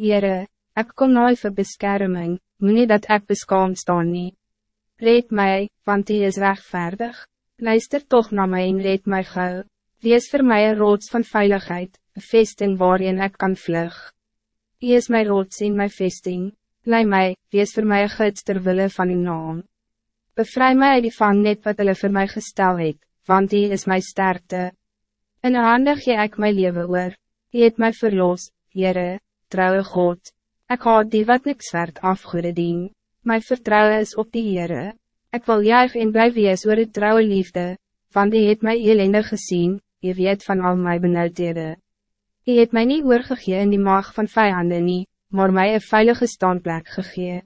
Heere, ik kom nooit voor bescherming, moet niet dat ik beskaamd staan nie. Red mij, want die is rechtvaardig. Luister toch naar mij en red mij gauw. Die is voor mij een rots van veiligheid, een vesting waarin ik kan vlug. Die is mijn rots in mijn vesting. Lei mij, die is voor mij een gids ter wille van uw naam. Bevrij mij die van net wat hulle voor mij gestel het, want die is mijn sterkte. En handig je ik mijn leven oor. Die het mij verlos, Heere, trouwe God. Ik haat die wat niks werd afgoede dien. Mijn vertrouwen is op die Heere. Ik wil juich en blijf wees oor die trouwe liefde, want die het my elende gezien, je weet van al my benauwdhede. Die het my nie oorgegee in die maag van vijanden nie, maar my een veilige standplek gegee.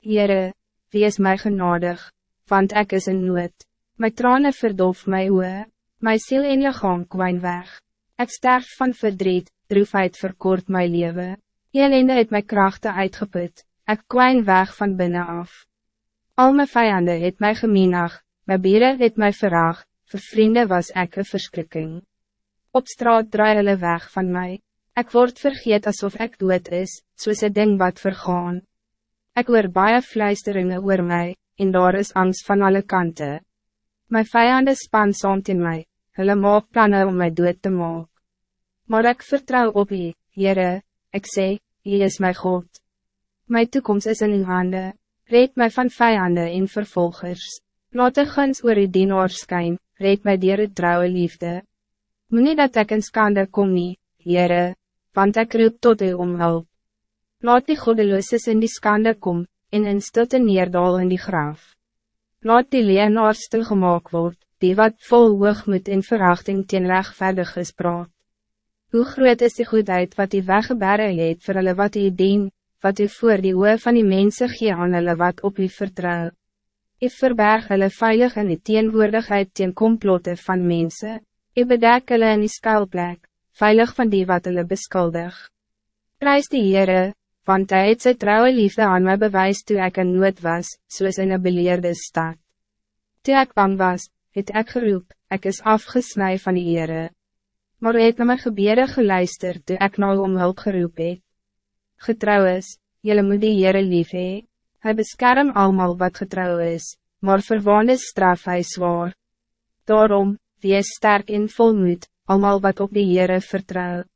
Heere, wees my genadig, want ik is in nood. My tranen verdof my oe, my ziel en lichaam kwijn weg. Ik sterf van verdriet, droefheid verkort my leven. Elende het my krachten uitgeput, ik kwijn weg van binnen af. Al mijn vijanden het mij gemeenag, mijn bieren het mij verraag, voor vrienden was ik een verschrikking. Op straat draai hulle weg van mij. Ik word vergeet alsof ik dood is, soos een ding wat vergaan. Ik hoor baie fluisteringen oor mij, en daar is angst van alle kanten. Mijn vijanden span saam in mij, hulle maak plannen om mij dood te maken. Maar ik vertrouw op u, Heere, ik sê, u is mijn God. Mijn toekomst is in uw handen. Red mij van vijanden en vervolgers. Laat de guns oor die dienaar skyn, red mij dier het trouwe liefde. Moet nie dat ek in skande kom nie, Heere, want ek roep tot u om hulp. Laat die goddelooses in die skande kom, en in stilte neerdal in die graf. Laat die leenaar stilgemaak word, die wat vol hoogmoed en verachting teen rechtvaardig is praat. Hoe groot is die goedheid wat die weggebere het vir hulle wat die dien, wat u voor die oor van die mensen gee aan hulle wat op u vertrouw. U verberg hulle veilig in die teenwoordigheid teen komplotte van mensen. U bedek hulle in die skuilplek, veilig van die wat hulle beskuldig. Prijs die Heere, want hij het sy trouwe liefde aan my bewys toe ek in nood was, soos in een beleerde stad. Toe ek bang was, het ek geroep, ek is afgesnij van die Heere. Maar hy het na my gebede geluister toe ek nou om hulp geroep het getrouw is, jylle moet die Heere lief hee. Hy beskerm almal wat getrouw is, maar verwaande straf hy zwaar. Daarom, wees sterk en volmoed, almal wat op die Heere vertrouw.